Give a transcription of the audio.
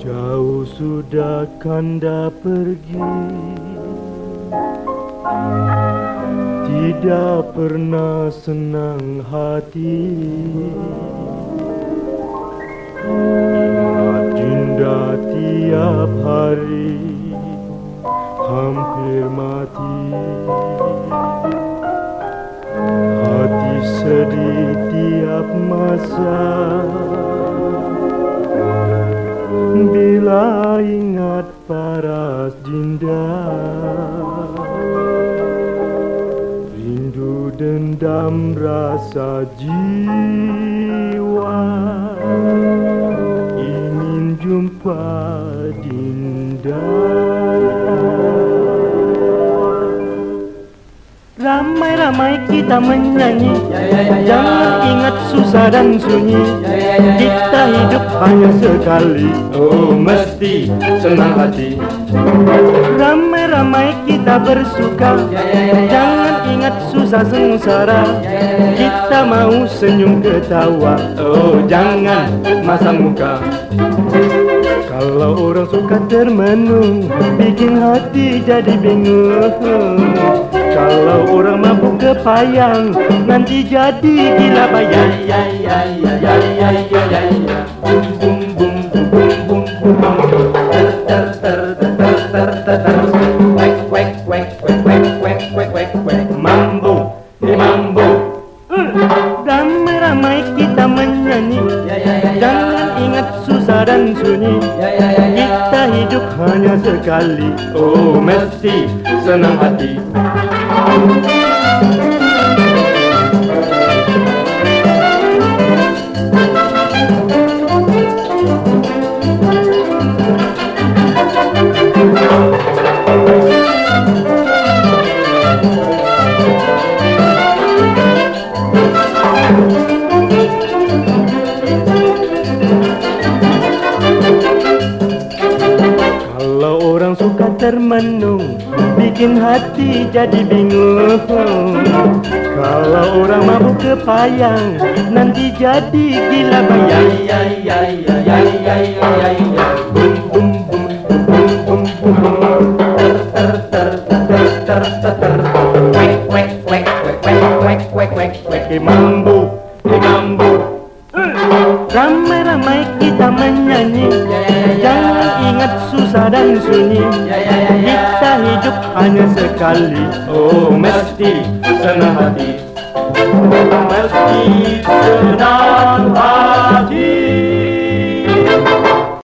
Jauh sudah kanda pergi. Tidak pernah senang hati. Ingat Dinda tiap hari Hampir mati. Hati sedih tiap masa Rindu dendam rasa jiwa. Ingin jumpa Dinda Ramai-ramai kita menyanyi. Jangan ingat susah dan sunyi. Kita hidup hanya sekali. Oh mesti senang hati. Ramai-ramai kita bersuka. Jangan ingat susah sengsara. Kita mau senyum ketawa. Oh jangan masam muka kalau orang suka termenung Bikin hati jadi bingung. Kalau orang mabuk kepayang Nanti jadi gila bayang ya ya ya ya ya ya ya ya Bum bum bum bum bum bum bum Ter ter ter ter ter ter ter Wek wek wek wek wek wek wek wek wek Mambo, ni mambo Ramai-ramai kita menyanyi. Jangan ingat susah dan sunyi. Kita hidup hanya sekali. Oh mesti senang hati termenung Bikin hati jadi bingung. Kalau orang mabuk kepayang Nanti jadi gila bayang. Ya ya ya ya ya ya ya ya mambu Ramai-ramai kita menyanyi. Jangan ingat susah dan sunyi. Kita hidup hanya sekali. Oh mesti senang hati. Mesti senang hati